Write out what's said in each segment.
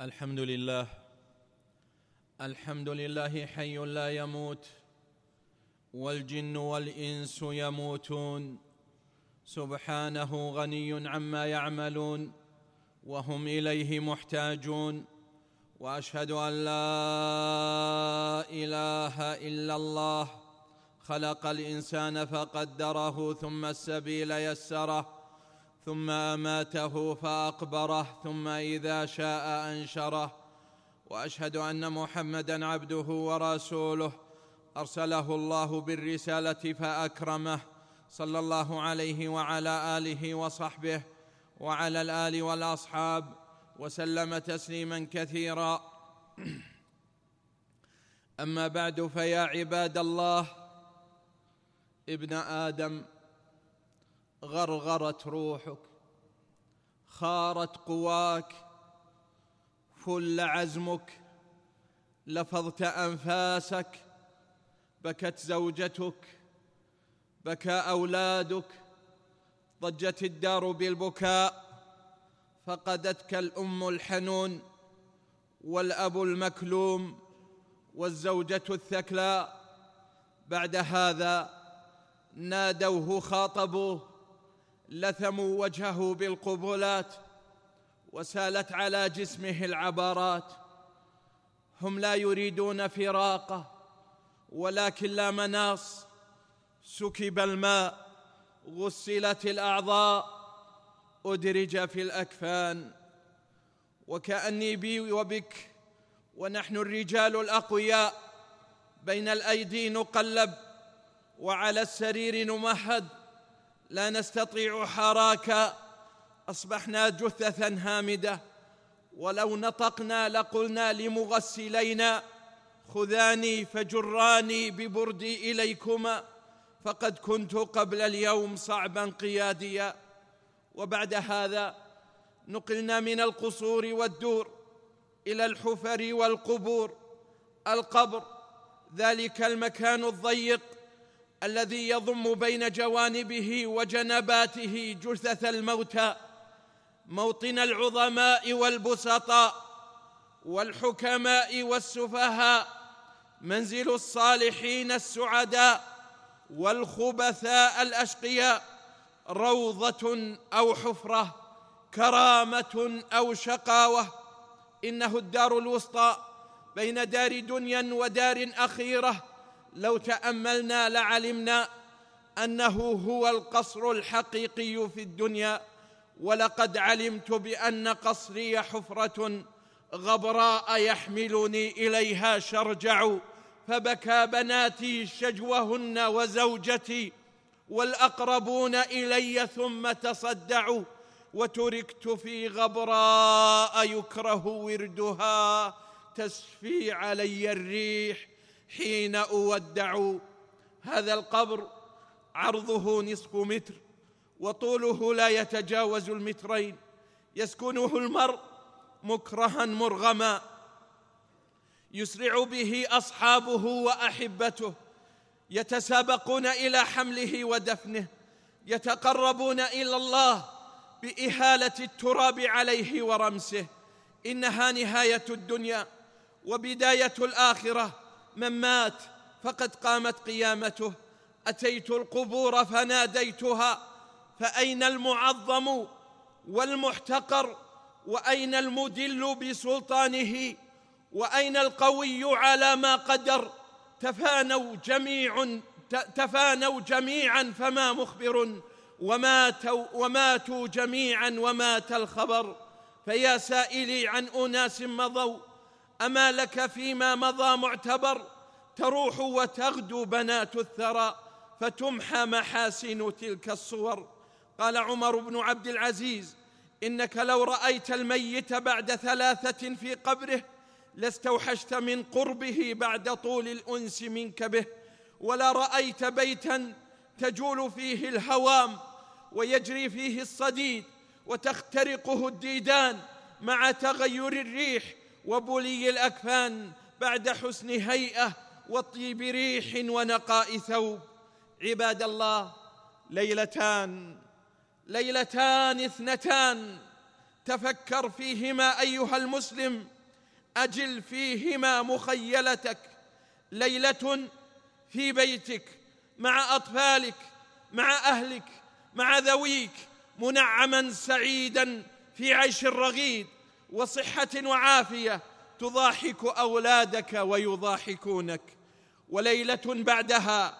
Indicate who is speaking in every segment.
Speaker 1: الحمد لله الحمد لله حي لا يموت والجن والإنس يموتون سبحانه غني عما يعملون وهم إليه محتاجون وأشهد أن لا إله إلا الله خلق الإنسان فقدره ثم السبيل يسره ثم أماته فأقبره ثم إذا شاء أنشره. وأشهد أن محمدا عبده ورسوله. أرسله الله بالرسالة فأكرمه. صلى الله عليه وعلى آله وصحبه وعلى الآل والأصحاب وسلم تسليما كثيرا. أما بعد فيا عباد الله ابن آدم غرغرت روحك خارت قواك فل عزمك لفظت أنفاسك بكت زوجتك بكى أولادك ضجت الدار بالبكاء فقدتك الأم الحنون والأب المكلوم والزوجة الثكلاء بعد هذا نادوه خاطبوه لثموا وجهه بالقبلات وسالت على جسمه العبرات هم لا يريدون فراقه ولكن لا مناص. سكب الماء غسلت الأعضاء أدرج في الأكفان. وكأني بي وبك ونحن الرجال الأقوياء بين الأيدي نقلب وعلى السرير نمهد. لا نستطيع حراكا أصبحنا جثثا هامدة. ولو نطقنا لقلنا لمغسلينا. خذاني فجراني ببردي إليكما. فقد كنت قبل اليوم صعبا قياديا. وبعد هذا نقلنا من القصور والدور إلى الحفر والقبور. القبر ذلك المكان الضيق. الذي يضم بين جوانبه وجنباته جثث الموتى موطن العظماء والبسطاء والحكماء والسفهاء منزل الصالحين السعداء والخبثاء الأشقياء روضة أو حفرة كرامة أو شقاوة. إنه الدار الوسطى بين دار دنيا ودار أخيرة. لو تأملنا لعلمنا أنه هو القصر الحقيقي في الدنيا ولقد علمت بأن قصري حفرة غبراء يحملني إليها شرجع فبكى بناتي شجوهن وزوجتي والأقربون إلي ثم تصدعوا وتركت في غبراء يكره وردها تسفي علي الريح حين أودع هذا القبر عرضه نصف متر وطوله لا يتجاوز المترين يسكنه المرء مكرها مرغما يسرع به أصحابه وأحبته يتسابقون إلى حمله ودفنه يتقربون إلى الله بإهالة التراب عليه ورمسه إنها نهاية الدنيا وبداية الآخرة. من مات فقد قامت قيامته. أتيت القبور فناديتها فأين المعظم والمحتقر؟ وأين المدل بسلطانه؟ وأين القوي على ما قدر؟ تفانوا جميع تفانوا جميعا فما مخبر. وماتوا وماتوا جميعا ومات الخبر. فيا سائلي عن أناس مضوا أما لك فيما مضى معتبر تروح وتغدو بنات الثرى فتمحى محاسن تلك الصور. قال عمر بن عبد العزيز إنك لو رأيت الميت بعد ثلاثة في قبره لاستوحشت من قربه بعد طول الأنس منك به ولا رأيت بيتا تجول فيه الهوام ويجري فيه الصديد وتخترقه الديدان مع تغير الريح وبلي الأكفان بعد حسن هيئة وطيب ريح ونقاء ثوب. عباد الله ليلتان ليلتان اثنتان تفكر فيهما أيها المسلم أجل فيهما مخيلتك. ليلة في بيتك مع أطفالك مع أهلك مع ذويك منعما سعيدا في عيش رغيد وصحة وعافية تضاحك أولادك ويضاحكونك. وليلة بعدها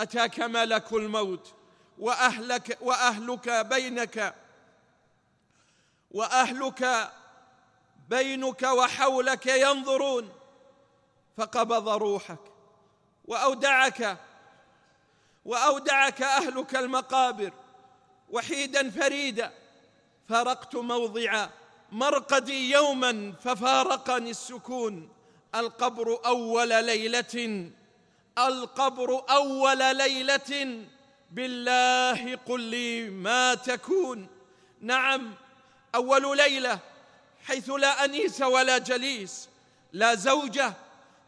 Speaker 1: أتاك ملك الموت واهلك وأهلك بينك وأهلك بينك وحولك ينظرون فقبض روحك. واودعك وأودعك أهلك المقابر. وحيدا فريدا فارقت موضع مرقدي يوما ففارقني السكون. القبر أول ليلة القبر أول ليلة. بالله قل لي ما تكون. نعم أول ليلة حيث لا أنيس ولا جليس لا زوجة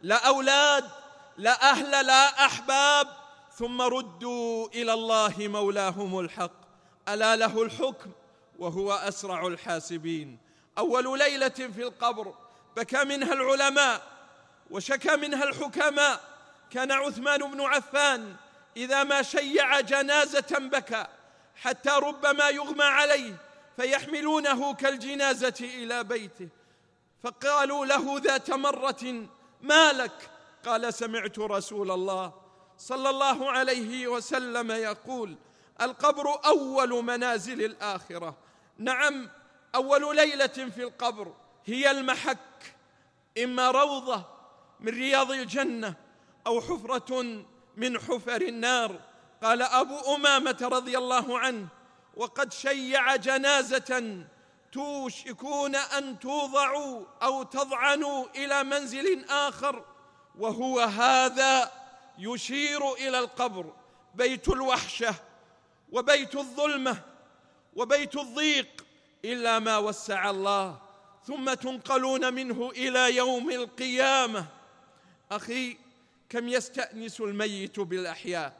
Speaker 1: لا أولاد لا أهل لا أحباب. ثم ردوا إلى الله مولاهم الحق. ألا له الحكم وهو أسرع الحاسبين. أول ليلة في القبر بكى منها العلماء وشكى منها الحكماء. كان عثمان بن عفان إذا ما شيع جنازة بكى حتى ربما يغمى عليه فيحملونه كالجنازة إلى بيته. فقالوا له ذات مرة ما لك؟ قال سمعت رسول الله صلى الله عليه وسلم يقول القبر أول منازل الآخرة. نعم أول ليلة في القبر هي المحك إما روضة من رياض الجنة أو حفرة من حفر النار. قال أبو أمامة رضي الله عنه وقد شيع جنازة توشكون أن توضعوا أو تضعنوا إلى منزل آخر وهو هذا يشير إلى القبر بيت الوحشة وبيت الظلمة وبيت الضيق إلا ما وسع الله. ثم تنقلون منه إلى يوم القيامة. أخي كم يستأنس الميت بالأحياء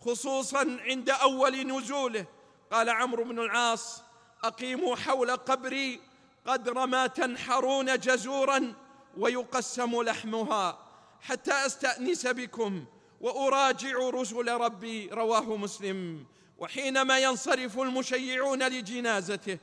Speaker 1: خصوصا عند أول نزوله. قال عمرو بن العاص أقيموا حول قبري قدر ما تنحرون جزورا ويقسم لحمها حتى أستأنس بكم وأراجع رسل ربي. رواه مسلم. وحينما ينصرف المشيعون لجنازته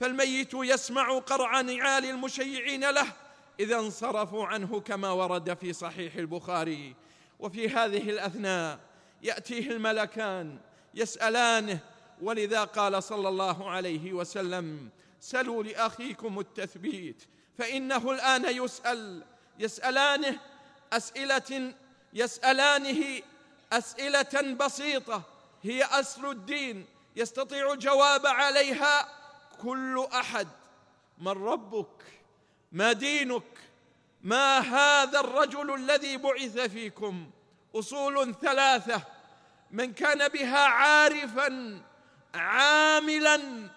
Speaker 1: فالميت يسمع قرع نعال المشيعين له إذا انصرفوا عنه كما ورد في صحيح البخاري. وفي هذه الأثناء يأتيه الملكان يسألانه ولذا قال صلى الله عليه وسلم سلوا لأخيكم التثبيت فإنه الآن يسأل. يسألانه أسئلة يسألانه أسئلة بسيطة هي أصل الدين يستطيع الجواب عليها؟ كل أحد من ربك ما دينك ما هذا الرجل الذي بعث فيكم؟ أصول ثلاثة من كان بها عارفا عاملا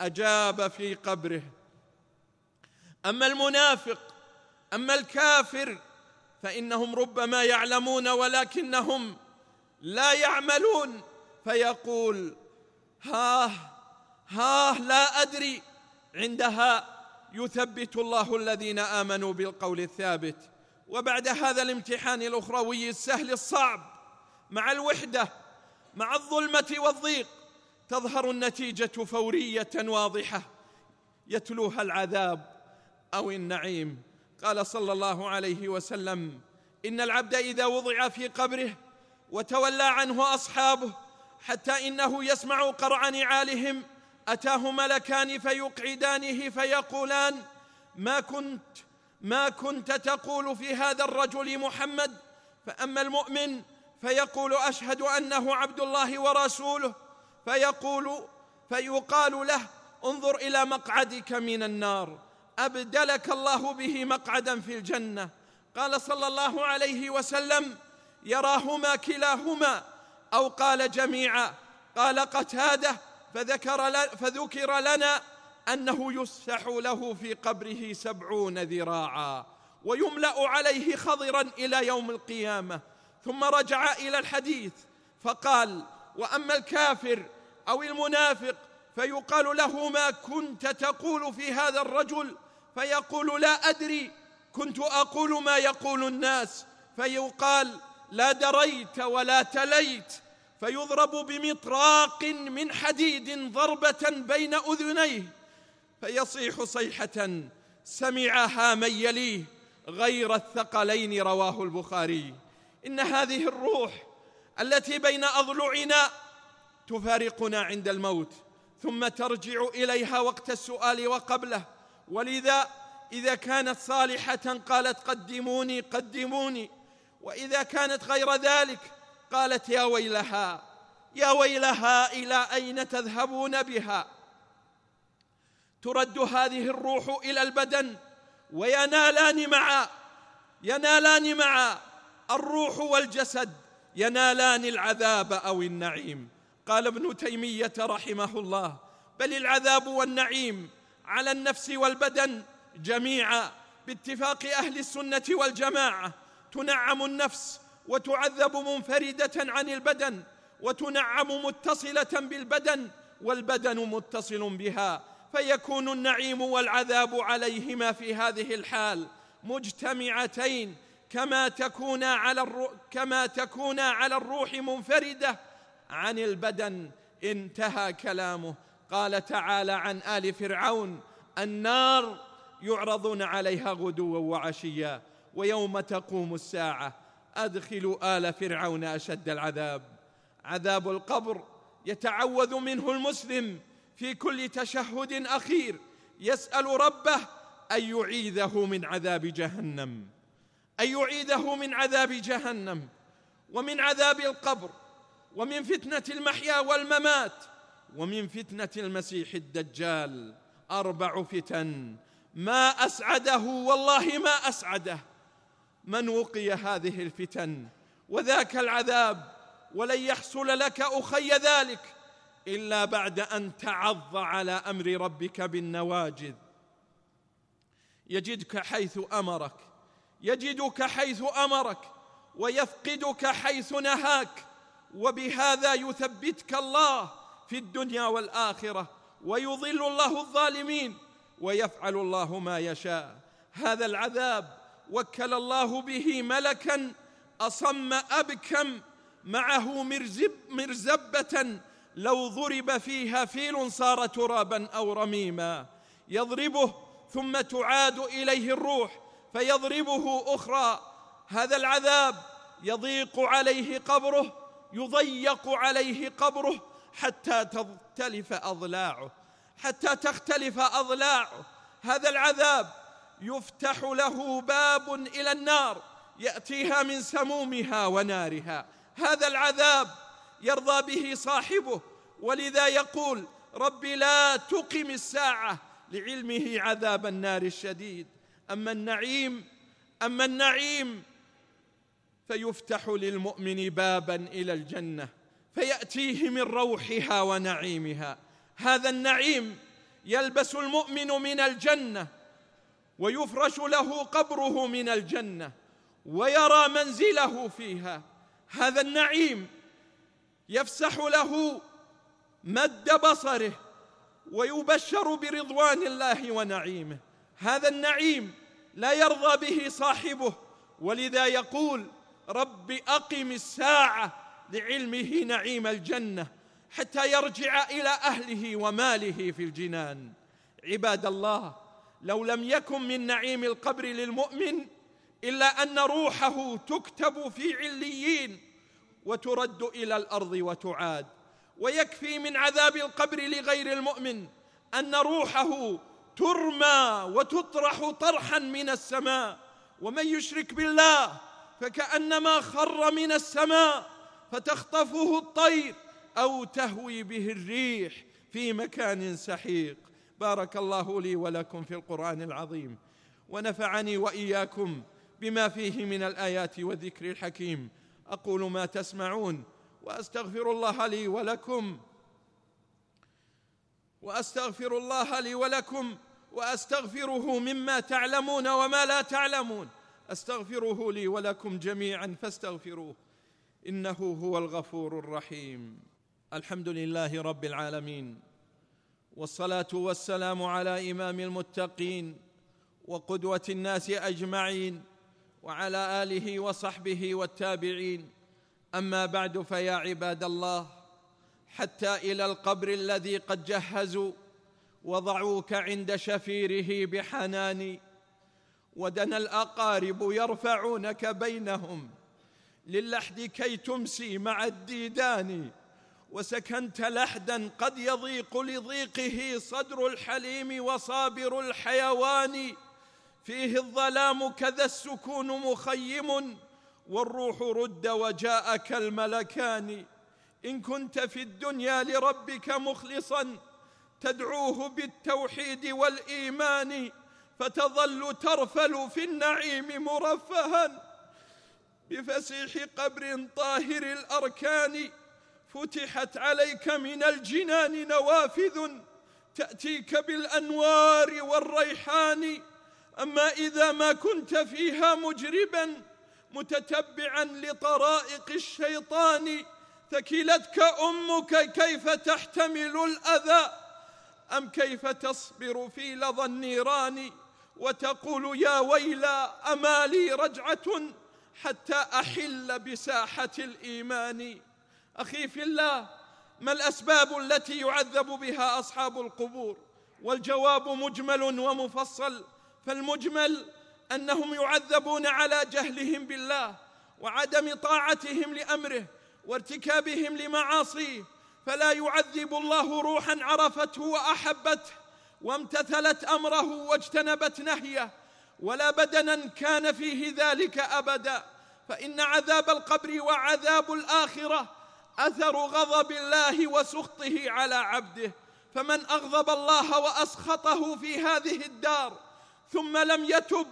Speaker 1: أجاب في قبره. أما المنافق أما الكافر فإنهم ربما يعلمون ولكنهم لا يعملون فيقول ها ها لا أدري. عندها يثبت الله الذين آمنوا بالقول الثابت. وبعد هذا الامتحان الأخروي السهل الصعب. مع الوحدة مع الظلمة والضيق تظهر النتيجة فورية واضحة. يتلوها العذاب أو النعيم. قال صلى الله عليه وسلم إن العبد إذا وضع في قبره وتولى عنه أصحابه حتى إنه يسمع قرع نعالهم أتاه ملكان فيقعدانه فيقولان ما كنت ما كنت تقول في هذا الرجل محمد؟ فأما المؤمن فيقول أشهد أنه عبد الله ورسوله. فيقول فيقال له انظر إلى مقعدك من النار أبدلك الله به مقعدا في الجنة. قال صلى الله عليه وسلم يراهما كلاهما. أو قال جميعا قال قتادة فذكر فذكر لنا أنه يسح له في قبره سبعون ذراعا ويملأ عليه خضرا إلى يوم القيامة. ثم رجع إلى الحديث فقال وأما الكافر أو المنافق فيقال له ما كنت تقول في هذا الرجل فيقول لا أدري كنت أقول ما يقول الناس. فيقال لا دريت ولا تليت فيضرب بمطراق من حديد ضربة بين أذنيه فيصيح صيحة سمعها من يليه غير الثقلين رواه البخاري. إن هذه الروح التي بين أضلعنا تفارقنا عند الموت ثم ترجع إليها وقت السؤال وقبله. ولذا إذا كانت صالحة قالت قدموني قدموني. وإذا كانت غير ذلك قالت يا ويلها يا ويلها إلى أين تذهبون بها؟ ترد هذه الروح إلى البدن وينالان معا ينالان معا الروح والجسد ينالان العذاب أو النعيم. قال ابن تيمية رحمه الله بل العذاب والنعيم على النفس والبدن جميعا باتفاق أهل السنة والجماعة تنعم النفس وتعذب منفردة عن البدن وتنعم متصلة بالبدن والبدن متصل بها فيكون النعيم والعذاب عليهما في هذه الحال مجتمعتين كما تكون على كما تكون على الروح منفردة عن البدن. انتهى كلامه. قال تعالى عن آل فرعون النار يعرضون عليها غدوا وعشيا ويوم تقوم الساعة. ادخلوا آل فرعون أشد العذاب. عذاب القبر يتعوذ منه المسلم في كل تشهد أخير. يسأل ربه أن يعيذه من عذاب جهنم. أن يعيذه من عذاب جهنم ومن عذاب القبر ومن فتنة المحيا والممات ومن فتنة المسيح الدجال. أربع فتن. ما أسعده والله ما أسعده. من وقي هذه الفتن؟ وذاك العذاب ولن يحصل لك أخي ذلك إلا بعد أن تعض على أمر ربك بالنواجذ. يجدك حيث أمرك يجدك حيث أمرك ويفقدك حيث نهاك وبهذا يثبتك الله في الدنيا والآخرة ويضل الله الظالمين ويفعل الله ما يشاء. هذا العذاب وكل الله به ملكا أصم أبكم معه مرزب مرزبة لو ضرب فيها فيل صار ترابا أو رميما. يضربه ثم تعاد إليه الروح فيضربه أخرى. هذا العذاب يضيق عليه قبره يضيق عليه قبره حتى تختلف أضلاعه حتى تختلف أضلاعه. هذا العذاب يفتح له باب إلى النار يأتيها من سمومها ونارها. هذا العذاب يرضى به صاحبه ولذا يقول رب لا تقم الساعة لعلمه عذاب النار الشديد. أما النعيم أما النعيم فيفتح للمؤمن بابا إلى الجنة فيأتيه من روحها ونعيمها. هذا النعيم يلبس المؤمن من الجنة ويفرش له قبره من الجنة ويرى منزله فيها. هذا النعيم يفسح له مد بصره ويبشر برضوان الله ونعيمه. هذا النعيم لا يرضى به صاحبه ولذا يقول رب أقم الساعة لعلمه نعيم الجنة حتى يرجع إلى أهله وماله في الجنان. عباد الله لو لم يكن من نعيم القبر للمؤمن إلا أن روحه تكتب في عليين وترد إلى الأرض وتعاد. ويكفي من عذاب القبر لغير المؤمن أن روحه ترمى وتطرح طرحا من السماء. ومن يشرك بالله فكأنما خر من السماء فتخطفه الطير أو تهوي به الريح في مكان سحيق. بارك الله لي ولكم في القرآن العظيم. ونفعني وإياكم بما فيه من الآيات والذكر الحكيم. أقول ما تسمعون وأستغفر الله لي ولكم. وأستغفر الله لي ولكم وأستغفره مما تعلمون وما لا تعلمون. أستغفره لي ولكم جميعا فاستغفروه. إنه هو الغفور الرحيم. الحمد لله رب العالمين. والصلاة والسلام على إمام المتقين وقدوة الناس أجمعين وعلى آله وصحبه والتابعين. أما بعد فيا عباد الله حتى إلى القبر الذي قد جهزوا وضعوك عند شفيره بحنان ودنا الأقارب يرفعونك بينهم للحد كي تمسي مع الديدان. وسكنت لحدا قد يضيق لضيقه صدر الحليم وصابر الحيوان. فيه الظلام كذا السكون مخيم والروح رد وجاءك الملكان. إن كنت في الدنيا لربك مخلصا تدعوه بالتوحيد والإيمان فتظل ترفل في النعيم مرفها. بفسيح قبر طاهر الأركان فتحت عليك من الجنان نوافذ تأتيك بالأنوار والريحان. أما إذا ما كنت فيها مجربا متتبعا لطرائق الشيطان ثكلتك أمك كيف تحتمل الأذى؟ أم كيف تصبر في لظى النيران؟ وتقول يا ويلى أما لي رجعة حتى أحل بساحة الإيمان؟ أخي في الله ما الأسباب التي يعذب بها أصحاب القبور؟ والجواب مجمل ومفصل فالمجمل أنهم يعذبون على جهلهم بالله وعدم طاعتهم لأمره وارتكابهم لمعاصيه فلا يعذب الله روحا عرفته وأحبته وامتثلت أمره واجتنبت نهيه ولا بدنا كان فيه ذلك ابدا فإن عذاب القبر وعذاب الآخرة أثر غضب الله وسخطه على عبده فمن أغضب الله وأسخطه في هذه الدار ثم لم يتب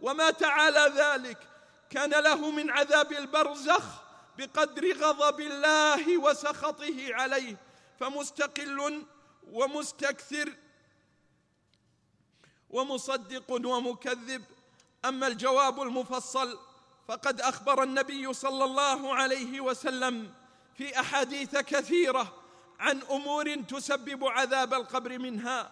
Speaker 1: ومات على ذلك كان له من عذاب البرزخ بقدر غضب الله وسخطه عليه فمستقل ومستكثر ومصدق ومكذب. أما الجواب المفصل فقد أخبر النبي صلى الله عليه وسلم في أحاديث كثيرة عن أمور تسبب عذاب القبر منها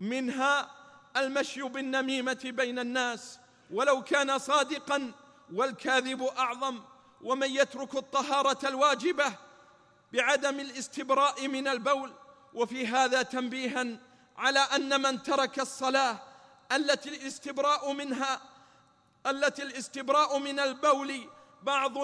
Speaker 1: منها المشي بالنميمة بين الناس. ولو كان صادقا والكاذب أعظم ومن يترك الطهارة الواجبة بعدم الاستبراء من البول. وفي هذا تنبيها على أن من ترك الصلاة التي الاستبراء منها التي الاستبراء من البول بعض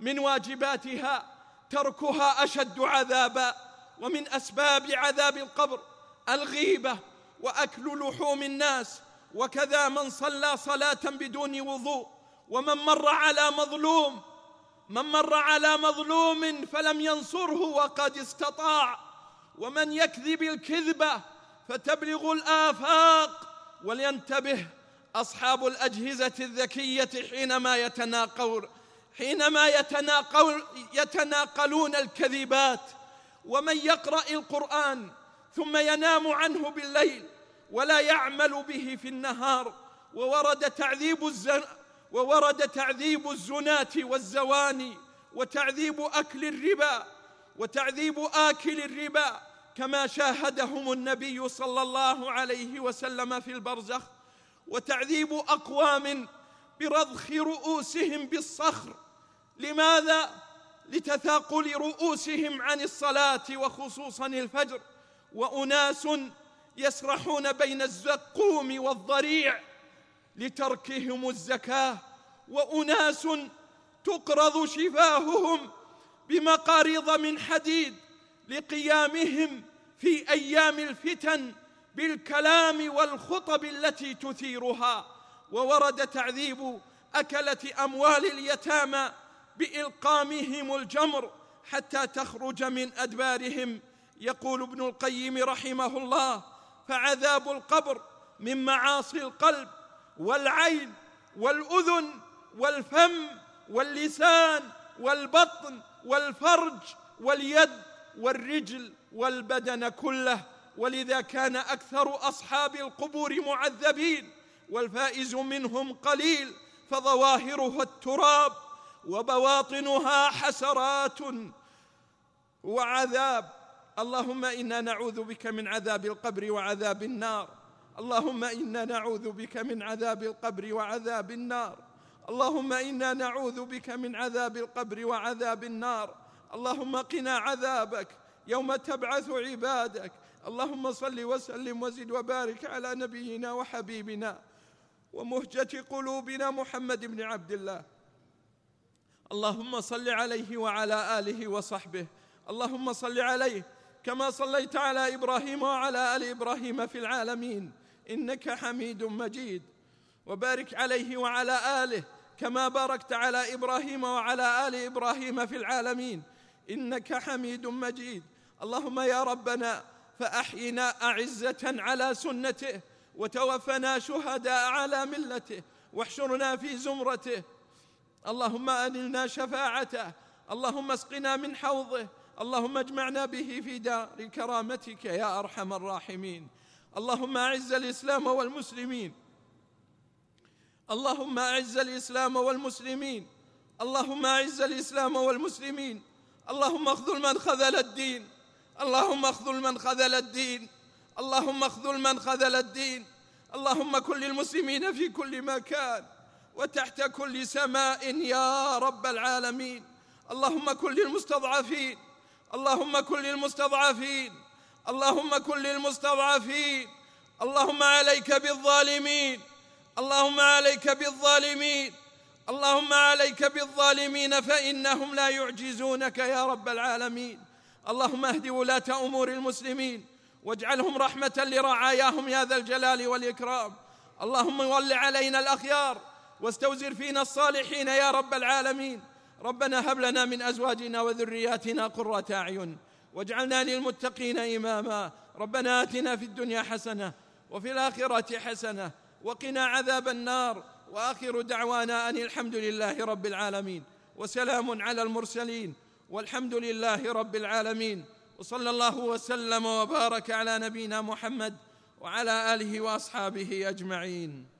Speaker 1: من واجباتها تركها أشد عذابا ومن أسباب عذاب القبر الغيبة وأكل لحوم الناس وكذا من صلى صلاة بدون وضوء ومن مر على مظلوم من مر على مظلوم فلم ينصره وقد استطاع ومن يكذب الكذبه فتبلغ الآفاق ولينتبه أصحاب الأجهزة الذكية حينما يتناقون حينما يتناقل يتناقلون الكذبات ومن يقرأ القرآن ثم ينام عنه بالليل ولا يعمل به في النهار وورد تعذيب الزن وورد تعذيب الزناة والزواني وتعذيب أكل الربا وتعذيب آكل الربا كما شاهدهم النبي صلى الله عليه وسلم في البرزخ وتعذيب أقوام برضخ رؤوسهم بالصخر لماذا لتثاقل رؤوسهم عن الصلاة وخصوصا الفجر؟ وأناس يسرحون بين الزقوم والضريع لتركهم الزكاة. وأناس تقرض شفاههم بمقاريض من حديد لقيامهم في أيام الفتن بالكلام والخطب التي تثيرها. وورد تعذيب أكلة أموال اليتامى بإلقامهم الجمر حتى تخرج من أدبارهم. يقول ابن القيم رحمه الله فعذاب القبر من معاصي القلب والعين والأذن والفم واللسان والبطن والفرج واليد والرجل والبدن كله. ولذا كان أكثر أصحاب القبور معذبين والفائز منهم قليل فظواهرها التراب وبواطنها حسرات وعذاب. اللهم إنا نعوذ بك من عذاب القبر وعذاب النار. اللهم إنا نعوذ بك من عذاب القبر وعذاب النار. اللهم إنا نعوذ بك من عذاب القبر وعذاب النار. اللهم قنا عذابك يوم تبعث عبادك. اللهم صل وسلم وزد وبارك على نبينا وحبيبنا ومهجة قلوبنا محمد بن عبد الله. اللهم صل عليه وعلى آله وصحبه. اللهم صل عليه كما صليت على إبراهيم وعلى آل إبراهيم في العالمين. إنك حميد مجيد. وبارك عليه وعلى آله كما باركت على إبراهيم وعلى آل إبراهيم في العالمين. إنك حميد مجيد. اللهم يا ربنا فأحينا أعزة على سنته وتوفنا شهداء على ملته واحشرنا في زمرته اللهم أنلنا شفاعته اللهم اسقنا من حوضه اللهم اجمعنا به في دار كرامتك يا أرحم الراحمين. اللهم أعز الإسلام والمسلمين. اللهم أعز الإسلام والمسلمين. اللهم أعز الإسلام والمسلمين. اللهم اخذل من خذل الدين. اللهم اخذل من خذل الدين. اللهم اخذل من خذل الدين. اللهم كن للمسلمين في كل مكان. وتحت كل سماء يا رب العالمين. اللهم كن للمستضعفين. اللهم كن للمستضعفين. اللهم كن للمستضعفين. اللهم عليك بالظالمين. اللهم عليك بالظالمين. اللهم عليك بالظالمين فإنهم لا يعجزونك يا رب العالمين. اللهم اهد ولاة أمور المسلمين. واجعلهم رحمة لرعاياهم يا ذا الجلال والإكرام. اللهم ول علينا الأخيار. واستوزر فينا الصالحين يا رب العالمين. ربنا هب لنا من أزواجنا وذرياتنا قرة أعين واجعلنا للمتقين إماما. ربنا آتنا في الدنيا حسنة وفي الآخرة حسنة وقنا عذاب النار. وآخر دعوانا أن الحمد لله رب العالمين. وسلام على المرسلين. والحمد لله رب العالمين. وصلى الله وسلم وبارك على نبينا محمد وعلى آله وأصحابه أجمعين.